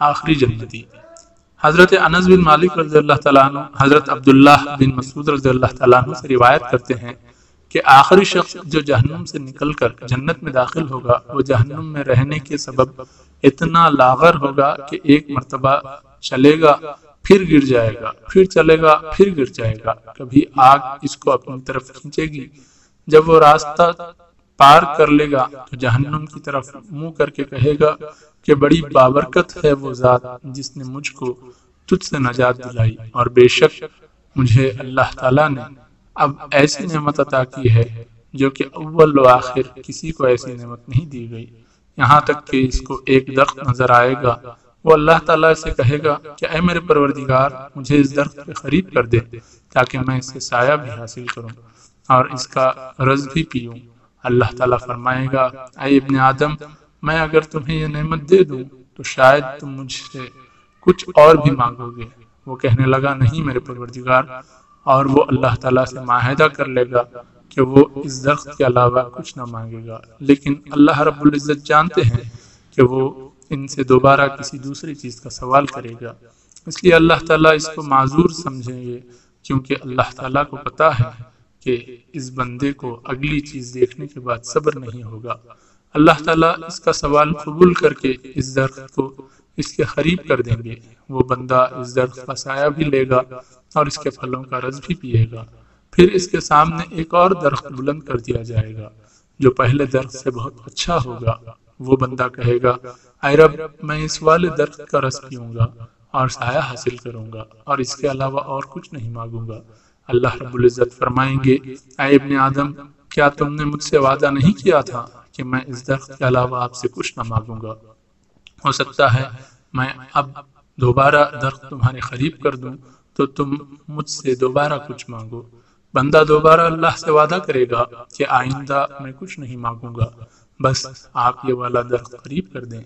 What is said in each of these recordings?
آخری جنتی حضرت انس بن مالک رضی اللہ تعالیٰ عنہ، حضرت عبداللہ بن مسعود رضی اللہ تعالیٰ عنہ سے روایت کرتے ہیں کہ آخری شخص جو جہنم سے نکل کر جنت میں داخل ہوگا، وہ جہنم میں رہنے کے سبب اتنا لاغر ہوگا کہ ایک مرتبہ چلے گا، پھر گر جائے گا، پھر چلے گا، پھر گر جائے گا۔ کبھی آگ اس کو اپنی طرف کھینچے گی۔ جب وہ راستہ پار کر لے گا تو جہنم کی طرف منہ کر کے کہے گا کہ بڑی بابرکت ہے وہ ذات جس نے مجھ کو تجھ سے نجات دلائی اور بے شک مجھے اللہ تعالیٰ نے اب ایسی نعمت عطا کی ہے جو کہ اول و آخر کسی کو ایسی نعمت نہیں دی گئی۔ یہاں تک کہ اس کو ایک درخت نظر آئے گا۔ وہ اللہ تعالیٰ سے کہے گا کہ اے میرے پروردگار، مجھے اس درخت پہ خرید کر دے تاکہ میں اس سے سایہ بھی حاصل کروں اور اس کا رز بھی پیوں۔ اللہ تعالیٰ فرمائے گا، اے ابن آدم، میں اگر تمہیں یہ نعمت دے دوں، تو شاید تم مجھ سے کچھ اور بھی مانگو گے۔ وہ کہنے لگا، نہیں میرے پروردگار، اور وہ اللہ تعالیٰ سے معاہدہ کر لے گا کہ وہ اس درخت کے علاوہ کچھ نہ مانگے گا۔ لیکن اللہ رب العزت جانتے ہیں کہ وہ ان سے دوبارہ کسی دوسری چیز کا سوال کرے گا۔ اس لیے اللہ تعالیٰ اس کو معذور سمجھیں گے، کیونکہ اللہ تعالیٰ کو پتا ہے کہ اس بندے کو اگلی چیز دیکھنے کے بعد صبر نہیں ہوگا۔ اللہ تعالیٰ اس کا سوال قبول کر کے اس درخت کو اس کے قریب کر دیں گے۔ وہ بندہ اس درخت کا سایہ بھی لے گا اور اس کے پھلوں کا رس بھی پیے گا۔ پھر اس کے سامنے ایک اور درخت بلند کر دیا جائے گا، جو پہلے درخت سے بہت اچھا ہوگا۔ وہ بندہ کہے گا اے رب، میں اس والے درخت کا رس پیوں گا اور سایہ حاصل کروں گا اور اس کے علاوہ اور کچھ نہیں مانگوں گا۔ اللہ رب العزت فرمائیں گے، اے ابن آدم، کیا تم نے مجھ سے وعدہ نہیں کیا تھا کہ میں اس درخت کے علاوہ آپ سے کچھ نہ مانگوں گا؟ ہو سکتا ہے میں اب دوبارہ درخت تمہارے قریب کر دوں، تو تم مجھ سے دوبارہ کچھ مانگو۔ بندہ دوبارہ اللہ سے وعدہ کرے گا کہ آئندہ میں کچھ نہیں مانگوں گا۔ بس آپ یہ والا درخت قریب کر دیں۔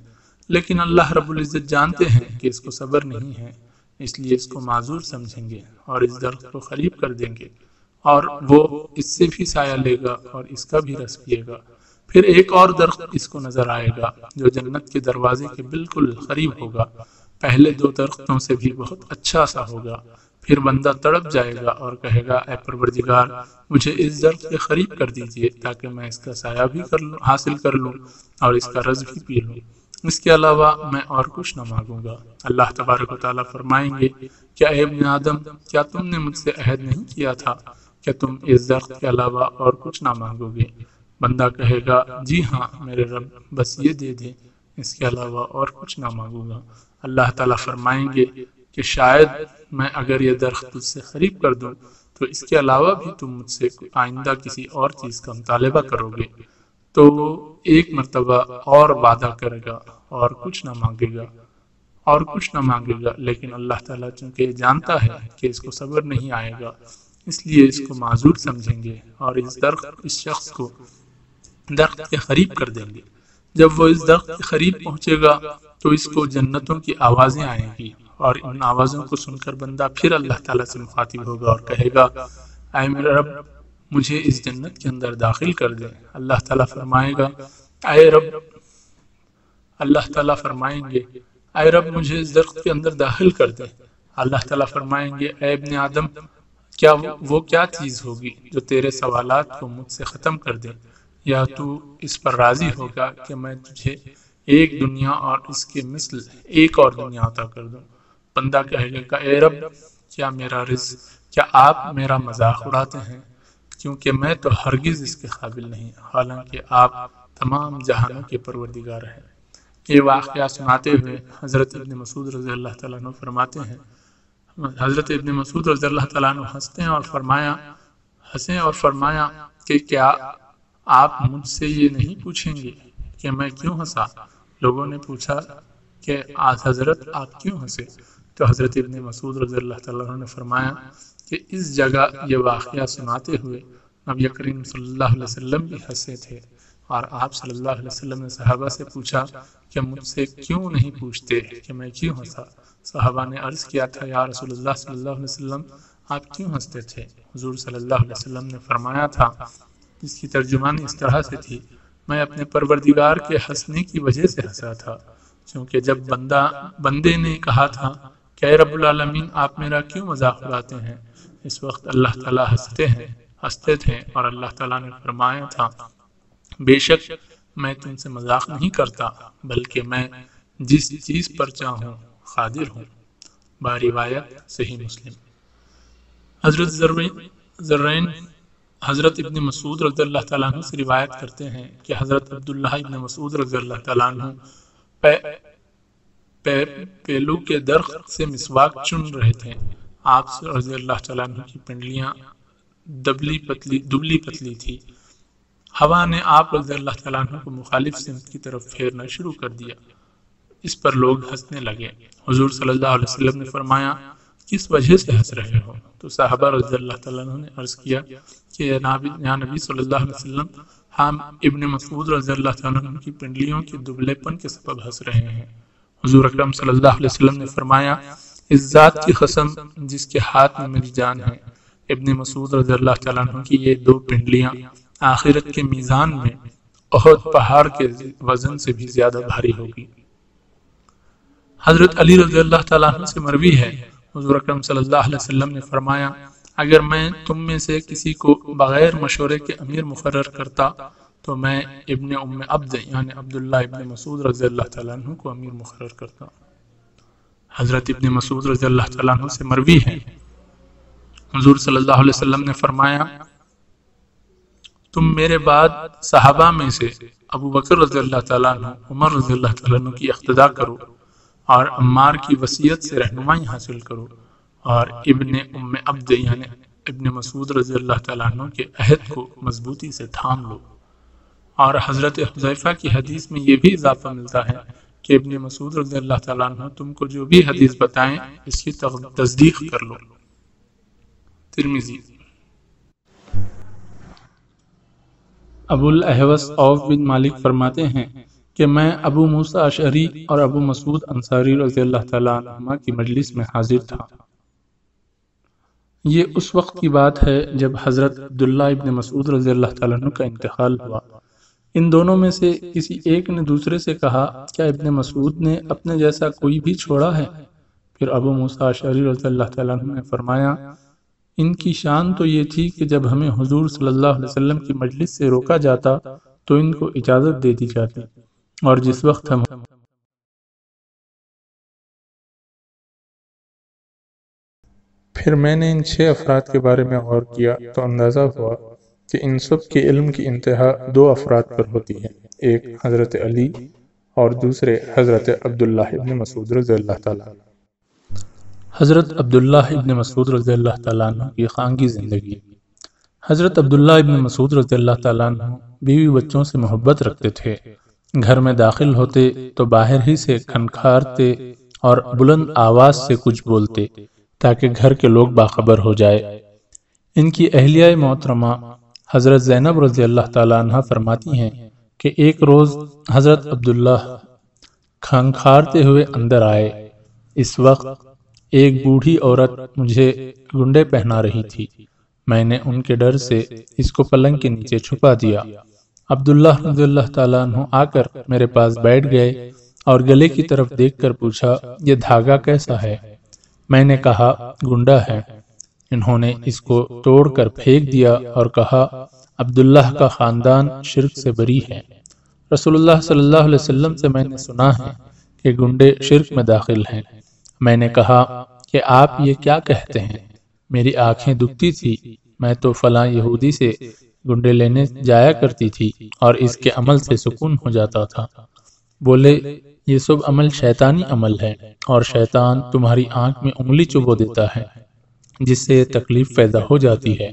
لیکن اللہ رب العزت جانتے ہیں کہ اس کو صبر نہیں ہے۔ اس لیے اس کو معذور سمجھیں گے اور اس درخت کو قریب کر دیں گے اور وہ اس سے بھی سایہ لے گا اور اس کا بھی رس پیے گا۔ پھر ایک اور درخت اس کو نظر آئے گا جو جنت کے دروازے کے بالکل قریب ہوگا۔ پہلے دو درختوں سے بھی بہت اچھا سا ہوگا۔ پھر بندہ تڑپ جائے گا اور کہے گا، اے پروردگار، مجھے اس درخت کے قریب کر دیجیے تاکہ میں اس کا سایہ بھی کر لوں، حاصل کر لوں اور اس کا رز بھی پی لوں۔ اس کے علاوہ میں اور کچھ نہ مانگوں گا۔ اللہ تبارک و تعالیٰ فرمائیں گے کیا اے ابن آدم، کیا تم نے مجھ سے عہد نہیں کیا تھا کہ تم اس درخت کے علاوہ اور کچھ نہ مانگو گے؟ بندہ کہے گا جی ہاں میرے رب، بس یہ دے دیں اس کے علاوہ اور کچھ نہ مانگوں گا۔ اللہ تعالیٰ فرمائیں گے کہ شاید میں اگر یہ درخت تجھ سے خریب کر دوں تو اس کے علاوہ بھی تم مجھ سے آئندہ کسی اور چیز کا مطالبہ کرو گے۔ تو ایک مرتبہ اور وعدہ کرے گا اور کچھ نہ مانگے گا اور کچھ نہ مانگے گا، لیکن اللہ تعالیٰ چونکہ جانتا ہے کہ اس کو صبر نہیں آئے گا، اس لیے اس کو معذور سمجھیں گے اور اس درخت، اس شخص کو درخت کے قریب کر دیں گے۔ جب وہ اس درخت کے قریب پہنچے گا تو اس کو جنتوں کی آوازیں آئیں گی اور ان آوازوں کو سن کر بندہ پھر اللہ تعالیٰ سے مخاطب ہوگا اور کہے گا، اے میرا رب مجھے اس جنت کے اندر داخل کر دے۔ اللہ تعالیٰ فرمائے گا، اے رب، اللہ تعالیٰ فرمائیں گے، اے رب، مجھے اس درخت کے اندر داخل کر دے۔ اللہ تعالیٰ فرمائیں گے، اے ابن آدم، کیا وہ کیا چیز ہوگی جو تیرے سوالات کو مجھ سے ختم کر دے؟ یا تو اس پر راضی ہوگا کہ میں تجھے ایک دنیا اور اس کے مثل ایک اور دنیا عطا کر دوں؟ بندہ کہے گا کہ اے رب، کیا میرا رزق، کیا آپ میرا مذاق اڑاتے ہیں؟ کیونکہ میں تو ہرگز اس کے قابل نہیں، حالانکہ آپ تمام جہانوں کے پروردگار ہیں۔ یہ واقعہ سناتے ہوئے حضرت ابن مسعود رضی اللہ تعالیٰ عنہ فرماتے ہیں۔ حضرت ابن مسعود رضی اللہ تعالیٰ عنہ ہنستے ہیں اور فرمایا ہنسیں اور فرمایا کہ کیا آپ مجھ سے یہ نہیں پوچھیں گے کہ میں کیوں ہنسا؟ لوگوں نے پوچھا کہ آج حضرت آپ کیوں ہنسے؟ تو حضرت ابن مسعود رضی اللہ تعالیٰ عنہ نے فرمایا کہ اس جگہ یہ واقعہ سناتے ہوئے نبی کریم صلی اللہ علیہ وسلم بھی ہنسے تھے اور آپ صلی اللہ علیہ وسلم نے صحابہ سے پوچھا کہ مجھ سے کیوں نہیں پوچھتے کہ میں کیوں ہنسا؟ صحابہ نے عرض کیا تھا، یا رسول اللہ صلی اللہ علیہ وسلم، آپ کیوں ہنستے تھے؟ حضور صلی اللہ علیہ وسلم نے فرمایا تھا جس کی ترجمانی اس طرح سے تھی، میں اپنے پروردگار کے ہنسنے کی وجہ سے ہنسا تھا، چونکہ جب بندہ، بندے نے کہا تھا کہ اے رب العالمین، آپ میرا کیوں مذاق اڑاتے ہیں؟ اس وقت اللہ تعالیٰ ہنستے ہیں، ہنستے تھے اور اللہ تعالیٰ نے فرمایا تھا، بے شک میں تم سے مذاق نہیں کرتا، بلکہ میں جس چیز پر چاہوں قادر ہوں۔ باروایت صحیح مسلم۔ حضرت ذرین حضرت ابن مسعود رضی اللہ تعالیٰ عنہ سے روایت کرتے ہیں کہ حضرت عبداللہ ابن مسعود رضی اللہ تعالیٰ عنہ پیلو کے درخت سے مسواک چن رہے تھے۔ آپ رضی اللہ تعالیٰ عنہ کی پنڈلیاں دبلی پتلی دبلی پتلی تھی۔ ہوا نے آپ رضی اللہ تعالیٰ عنہ کو مخالف سمت کی طرف پھیرنا شروع کر دیا۔ اس پر لوگ ہنسنے لگے۔ حضور صلی اللہ علیہ وسلم نے فرمایا، کس وجہ سے ہنس رہے ہو؟ تو صحابہ رضی اللہ تعالیٰ عنہ نے عرض کیا کہ یا نبی صلی اللہ علیہ وسلم، ہم ابن مسعود رضی اللہ تعالیٰ عنہ کی پنڈلیوں کے دبلے پن کے سبب ہنس رہے ہیں۔ حضور اکرم صلی اللہ علیہ وسلم نے فرمایا، اس ذات کی قسم جس کے ہاتھ میں میری جان ہے۔ ابن مسعود رضی اللہ تعالیٰ عنہ کی یہ دو پنڈلیاں آخرت کے میزان میں احد پہاڑ کے وزن سے بھی زیادہ بھاری ہوگی حضرت علی رضی اللہ تعالیٰ عنہ سے مروی ہے۔ حضور اکرم صلی اللہ علیہ وسلم نے فرمایا، اگر میں تم میں سے کسی کو بغیر مشورے کے امیر مقرر کرتا تو میں ابن ام عبد یعنی عبداللہ ابن مسعود رضی اللہ تعالیٰ عنہ کو امیر مقرر کرتا ہوں۔ حضرت ابن مسعود رضی اللہ تعالیٰ عنہ سے مروی ہے۔ حضور صلی اللہ علیہ وسلم نے فرمایا، تم میرے بعد صحابہ میں سے ابو بکر رضی اللہ تعالیٰ عنہ، عمر رضی اللہ تعالیٰ عنہ کی اقتدا کرو اور عمار کی وسیعت سے رہنمائی حاصل کرو۔ اور ابن ام عبد یعنی ابن مسعود رضی اللہ تعالیٰ عنہ کے عہد کو مضبوطی سے تھام لو۔ اور حضرت حضیفہ کی حدیث میں یہ بھی اضافہ ملتا ہے کہ ابن مسعود رضی اللہ تعالیٰ عنہ تم کو جو بھی حدیث بتائیں اس کی تصدیق کر لو۔ ترمیزی ابو الاحوس اوف بن مالک فرماتے ہیں کہ میں ابو موسیٰ اشعری اور ابو مسعود انصاری رضی اللہ تعالیٰ عنہ کی مجلس میں حاضر تھا۔ یہ اس وقت کی بات ہے جب حضرت عبداللہ ابن مسعود رضی اللہ تعالیٰ عنہ کا انتقال ہوا۔ ان دونوں میں سے کسی ایک نے دوسرے سے کہا، کیا ابن مسعود نے اپنے جیسا کوئی بھی چھوڑا ہے؟ پھر ابو موسیٰ اشعری رضی اللہ تعالیٰ نے فرمایا، ان کی شان تو یہ تھی کہ جب ہمیں حضور صلی اللہ علیہ وسلم کی مجلس سے روکا جاتا، تو ان کو اجازت دے دی جاتی۔ اور جس وقت ہم پھر میں نے ان چھ افراد کے بارے میں غور کیا، تو اندازہ ہوا کہ ان سب کے علم کی انتہا دو افراد پر ہوتی ہے، ایک حضرت علی اور دوسرے حضرت عبداللہ ابن مسعود رضی اللہ تعالیٰ۔ حضرت عبداللہ ابن مسعود رضی اللہ تعالیٰ عنہ کی خانگی زندگی۔ حضرت عبداللہ ابن مسعود رضی اللہ تعالیٰ عنہ بیوی بچوں سے محبت رکھتے تھے۔ گھر میں داخل ہوتے تو باہر ہی سے کھنکھارتے اور بلند آواز سے کچھ بولتے تاکہ گھر کے لوگ باخبر ہو جائے۔ ان کی اہلیہ محترمہ حضرت زینب رضی اللہ تعالیٰ عنہ فرماتی ہیں کہ ایک روز حضرت عبداللہ کھنکھارتے ہوئے اندر آئے۔ اس وقت ایک بوڑھی عورت مجھے گنڈے پہنا رہی تھی۔ میں نے ان کے ڈر سے اس کو پلنگ کے نیچے چھپا دیا۔ عبداللہ رضی اللہ تعالیٰ عنہ آ کر میرے پاس بیٹھ گئے اور گلے کی طرف دیکھ کر پوچھا، یہ دھاگا کیسا ہے؟ میں نے کہا، گنڈا ہے۔ انہوں نے اس کو توڑ کر پھینک دیا اور کہا، عبداللہ کا خاندان شرک سے بری ہے۔ رسول اللہ صلی اللہ علیہ وسلم سے میں نے سنا ہے کہ گنڈے شرک میں داخل ہیں۔ میں نے کہا، کہ آپ یہ کیا کہتے ہیں؟ میری آنکھیں دکھتی تھی۔ میں تو فلاں یہودی سے گنڈے لینے جایا کرتی تھی اور اس کے عمل سے سکون ہو جاتا تھا۔ بولے، یہ سب عمل شیطانی عمل ہے اور شیطان تمہاری آنکھ میں انگلی چبو دیتا ہے۔ جس سے تکلیف پیدا ہو جاتی ہے۔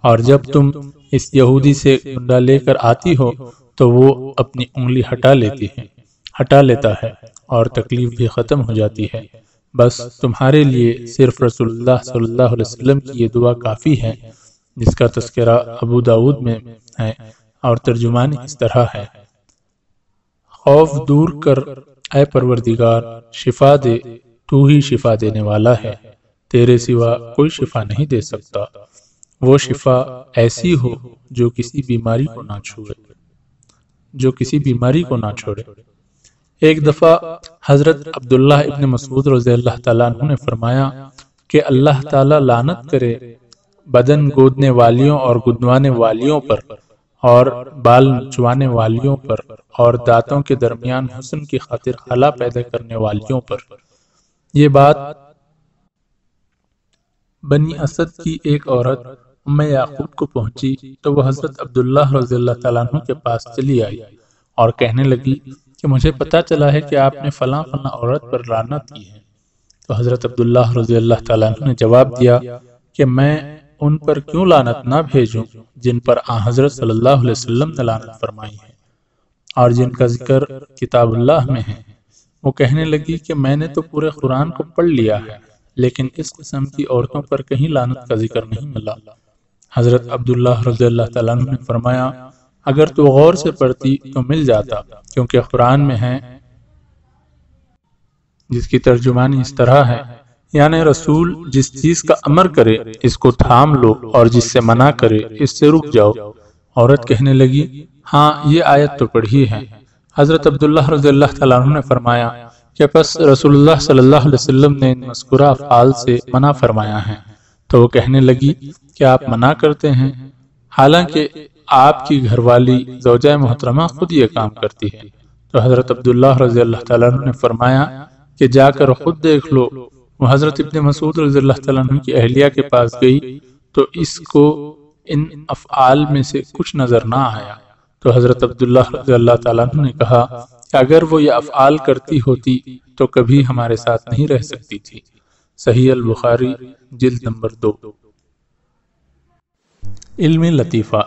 اور جب تم اس یہودی سے گنڈا لے کر آتی ہو، تو وہ اپنی انگلی ہٹا لیتی ہے، ہٹا لیتا ہے اور تکلیف بھی ختم ہو جاتی ہے۔ بس تمہارے لیے صرف رسول اللہ صلی اللہ علیہ وسلم کی یہ دعا کافی ہے، جس کا تذکرہ ابو داود میں ہے اور ترجمان اس طرح ہے۔ خوف دور کر، اے پروردگار، شفا دے، تو ہی شفا دینے والا ہے۔ تیرے سوا کوئی شفا نہیں دے سکتا۔ وہ شفا ایسی ہو جو کسی بیماری کو نہ چھوڑے۔ جو کسی بیماری کو نہ چھوڑے۔ ایک دفعہ حضرت عبداللہ ابن مسعود رضی اللہ تعالیٰ عنہ نے فرمایا کہ اللہ تعالیٰ لانت کرے بدن گودنے والیوں اور گدوانے والیوں پر اور بال نچوانے والیوں پر اور دانتوں کے درمیان حسن کی خاطر خلا پیدا کرنے والیوں پر۔ یہ بات بنی اسد کی ایک عورت ام یعقوب کو پہنچی تو وہ حضرت عبداللہ رضی اللہ تعالیٰ عنہ کے پاس چلی آئی اور کہنے لگی کہ مجھے پتا چلا ہے کہ آپ نے فلاں فلاں عورت پر لعنت کی ہے۔ تو حضرت عبداللہ رضی اللہ تعالیٰ عنہ نے جواب دیا کہ میں ان پر کیوں لانت نہ بھیجوں جن پر آن حضرت صلی اللہ علیہ وسلم نے لانت فرمائی ہے اور جن کا ذکر کتاب اللہ میں ہے۔ وہ کہنے لگی کہ میں نے تو پورے قرآن کو پڑھ لیا ہے۔ لیکن اس قسم کی عورتوں پر کہیں لانت کا ذکر نہیں ملا۔ حضرت عبداللہ رضی اللہ تعالیٰ عنہ نے فرمایا، اگر تو غور سے پڑھتی تو مل جاتا، کیونکہ قرآن میں ہے، جس کی ترجمانی اس طرح ہے۔ یعنی رسول جس چیز کا امر کرے، اس کو تھام لو اور جس سے منع کرے، اس سے رک جاؤ۔ عورت کہنے لگی ہاں یہ آیت تو پڑھی ہے۔ حضرت عبداللہ رضی اللہ تعالیٰ عنہ نے فرمایا کہ پس رسول اللہ صلی اللہ علیہ وسلم نے مذکورہ افعال سے منع فرمایا ہے۔ تو وہ کہنے لگی کہ آپ منع کرتے ہیں۔ حالانکہ آپ کی گھر والی زوجہ محترمہ خود یہ کام کرتی ہے۔ تو حضرت عبداللہ رضی اللہ تعالیٰ عنہ نے فرمایا کہ جا کر خود دیکھ لو۔ وہ حضرت ابن مسعود رضی اللہ تعالیٰ عنہ کی اہلیہ کے پاس گئی تو اس کو ان افعال میں سے کچھ نظر نہ آیا۔ تو حضرت عبداللہ رضی اللہ تعالیٰ عنہ نے کہا اگر وہ یہ افعال کرتی ہوتی تو کبھی ہمارے ساتھ نہیں رہ سکتی تھی۔ صحیح البخاری، جلد نمبر دو۔ علم لطیفہ۔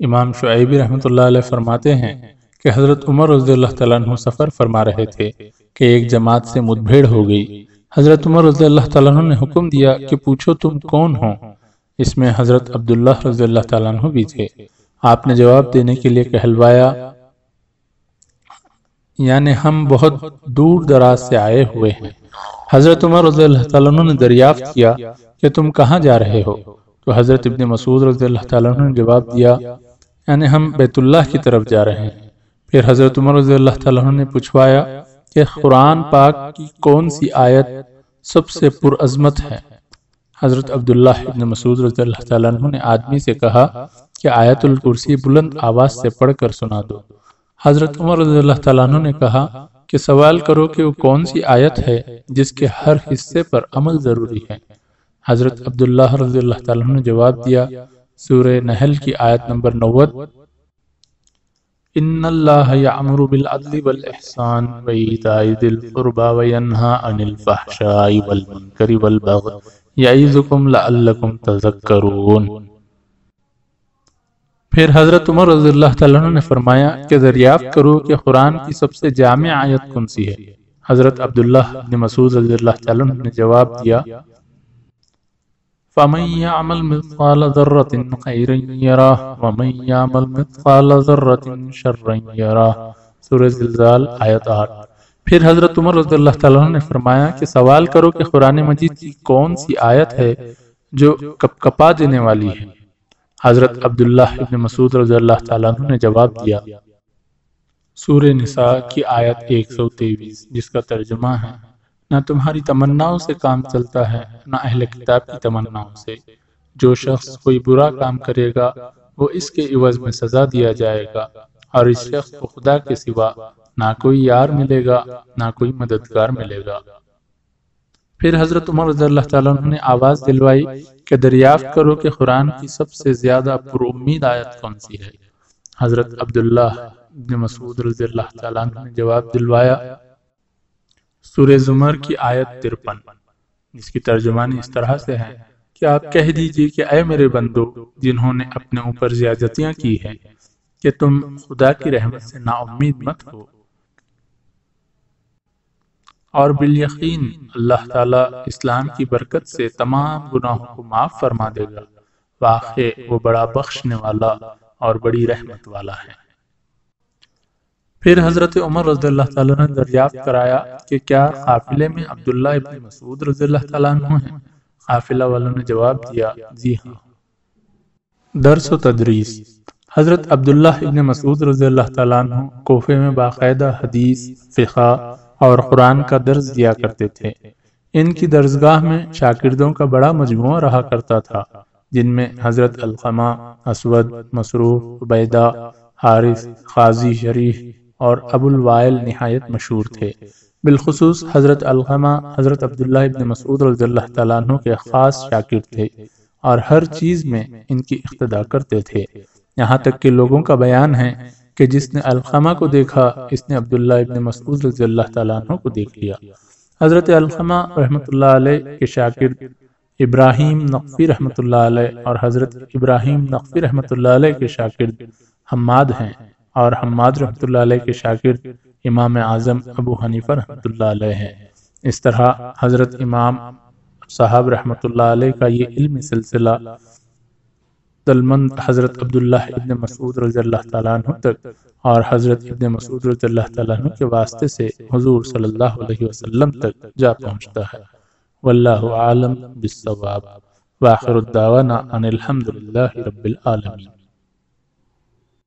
امام شعیبی رحمۃ اللہ علیہ فرماتے ہیں کہ حضرت عمر رضی اللہ تعالیٰ عنہ سفر فرما رہے تھے کہ ایک جماعت سے مدبھیڑ ہو گئی۔ حضرت عمر رضی اللہ تعالیٰ عنہ نے حکم دیا کہ پوچھو تم کون ہو۔ اس میں حضرت عبداللہ رضی اللہ تعالیٰ عنہ بھی تھے۔ آپ نے جواب دینے کے لیے کہلوایا یعنی ہم بہت دور دراز سے آئے ہوئے ہیں۔ حضرت عمر رضی اللہ تعالیٰ عنہ نے دریافت کیا کہ تم کہاں جا رہے ہو؟ تو حضرت ابن مسعود رضی اللہ تعالیٰ عنہ نے جواب دیا یعنی ہم بیت اللہ کی طرف جا رہے ہیں۔ پھر حضرت عمر رضی اللہ تعالیٰ عنہ نے پوچھوایا کہ قرآن پاک کی کون سی آیت سب سے پر عظمت ہے؟ حضرت عبداللہ ابن مسعود رضی اللہ تعالیٰ عنہ نے آدمی سے کہا کہ آیت الکرسی بلند آواز سے پڑھ کر سنا دو۔ حضرت عمر رضی اللہ تعالیٰ عنہ نے کہا کہ سوال کرو کہ وہ کون سی آیت ہے جس کے ہر حصے پر عمل ضروری ہے۔ حضرت عبداللہ رضی اللہ تعالیٰ عنہ نے جواب دیا، سورہ نحل کی آیت نمبر نوت، ان اللہ یعمر بالعدل والاحسان ویتاء ذی القربى وینھا عن الفحشاء والمنکر والبغی یعظکم لعلکم تذکرون۔ پھر حضرت عمر رضی اللہ تعالیٰ نے فرمایا کہ دریافت کرو کہ قرآن کی سب سے جامع آیت کون سی ہے۔ حضرت عبداللہ بن مسعود رضی اللہ تعالیٰ نے جواب دیا، فمن يعمل مثقال ذرة خيرا يراه ومن يعمل مثقال ذرة شرا يراه۔ سورہ زلزال آیت 8 پھر حضرت عمر رضی اللہ تعالیٰ نے فرمایا کہ سوال کرو کہ قرآن مجید کی کون سی آیت ہے جو کپ کپا دینے والی ہے۔ حضرت عبداللہ ابن مسعود رضی اللہ تعالیٰ نے جواب دیا۔ سورہ نساء کی آیت 123 جس کا ترجمہ ہے، نہ تمہاری تمناؤں سے کام چلتا ہے، نہ اہل کتاب کی تمناؤں سے۔ جو شخص کوئی برا کام کرے گا، وہ اس کے عوض میں سزا دیا جائے گا۔ اور اس شخص کو خدا کے سوا نہ کوئی یار ملے گا، نہ کوئی مددگار ملے گا۔ پھر حضرت عمر رضی اللہ تعالیٰ عنہ نے آواز دلوائی کہ دریافت کرو کہ قرآن کی سب سے زیادہ پر امید آیت کون سی ہے۔ حضرت عبداللہ بن مسعود رضی اللہ تعالیٰ عنہ نے جواب دلوایا، سورہ زمر کی آیت ترپن۔ جس کی ترجمانی اس طرح سے ہے کہ آپ کہہ دیجیے کہ اے میرے بندو، جنہوں نے اپنے اوپر زیادتیاں کی ہیں، کہ تم خدا کی رحمت سے نا امید مت ہو۔ اور بالیقین اللہ تعالیٰ اسلام کی برکت سے تمام گناہوں کو معاف فرما دے گا۔ واقع وہ بڑا بخشنے والا اور بڑی رحمت والا ہے۔ پھر حضرت عمر رضی اللہ تعالیٰ نے دریافت کرایا کہ کیا قافلے میں عبداللہ ابن مسعود رضی اللہ تعالیٰ عنہ ہیں؟ قافلہ والوں نے جواب دیا جی ہاں۔ درس و تدریس۔ حضرت عبداللہ ابن مسعود رضی اللہ تعالیٰ عنہ کوفے میں باقاعدہ حدیث، فقہ اور قرآن کا درس دیا کرتے تھے۔ ان کی درسگاہ میں شاکردوں کا بڑا مجموعہ رہا کرتا تھا، جن میں حضرت القمہ اسود مسروف عبیدہ، حارث، قاضی شریف اور ابو الوائل نہایت مشہور تھے۔ بالخصوص حضرت القمہ حضرت عبداللہ ابن مسعود رضی اللہ تعالیٰ عنہ کے خاص شاکر تھے اور ہر چیز میں ان کی اقتدا کرتے تھے۔ یہاں تک کہ لوگوں کا بیان ہے کہ جس نے القمہ کو دیکھا، اس نے عبداللہ ابن مسعود رضی اللہ تعالیٰ عنہ کو دیکھ لیا۔ حضرت القمہ رحمۃ اللہ علیہ کے شاکر ابراہیم نقفی رحمۃ اللہ علیہ اور حضرت ابراہیم نقفی رحمۃ اللہ علیہ کے شاکر حماد ہیں اور حماد رحمۃ اللہ علیہ کے شاکر امام اعظم ابو حنیفہ رحمۃ اللہ علیہ ہیں۔ اس طرح حضرت امام صاحب رحمۃ اللہ علیہ کا یہ علم سلسلہ دلمند حضرت عبداللہ ابن مسعود رضی اللہ تعالیٰ عنہ تک، اور حضرت ابن مسعود رضی اللہ تعالیٰ عنہ کے واسطے سے حضور صلی اللہ علیہ وسلم تک جا پہنچتا ہے۔ واللہ عالم بالصواب۔ واخر الدعوانا ان الحمدللہ رب العالمین۔